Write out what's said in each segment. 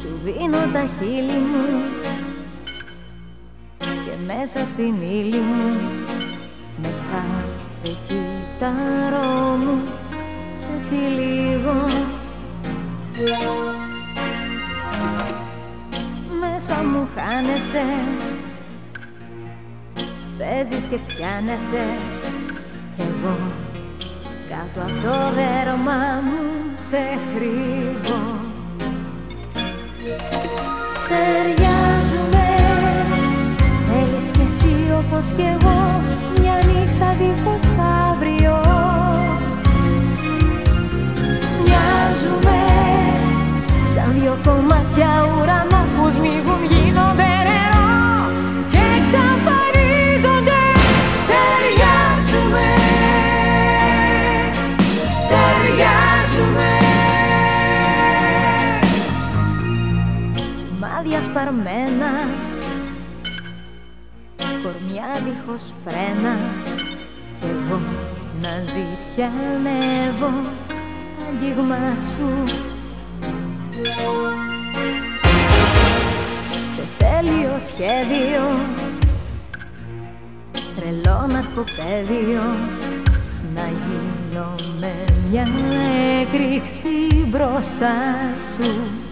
Σου δίνω τα χείλη μου και μέσα στην ύλη μου με κάθε κύτταρό μου σε τυλίγω Μέσα μου χάνεσαι Παίζεις και πιάνεσαι Κι εγώ. Κάτω από το δέρμα μου σε κρύβω. Ταιριάζουμε. Θέλεις κι εσύ όπως κι εγώ Μια νύχτα δίχως αύριο. Μοιάζουμε Σαν δυο κομμάτια ουρανό που σμίγουν γίνονται Σημάδια σπαρμένα Κορμιά δίχως φρένα. Κι εγώ να ζητιανεύω τα αγγίγμα σου. Σε τέλειο σχέδιο. Τρελό ναρκοπαίδιο Να γίνω με μια έκρηξη μπροστά σου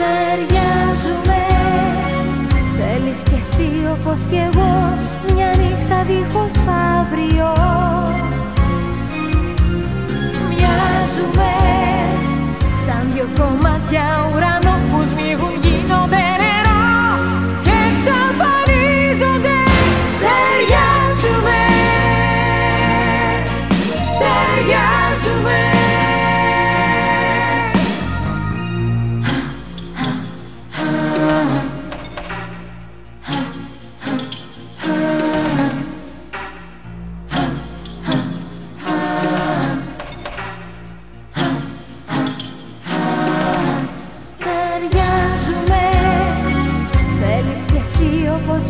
Ταιριάζουμε. Θέλεις κι εσύ όπως κι εγώ Μια νύχτα δίχως αύριο. Μοιάζουμε Σαν δυο κομμάτια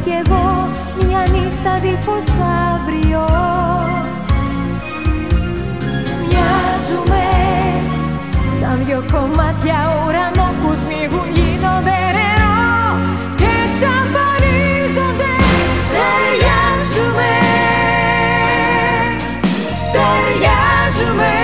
κι εγώ μια νύχτα δίχως αύριο. Μοιάζουμε σαν δυο κομμάτια ουρανό που σμίγουν γίνονται νερό και εξαφανίζονται Ταιριάζουμε, ταιριάζουμε.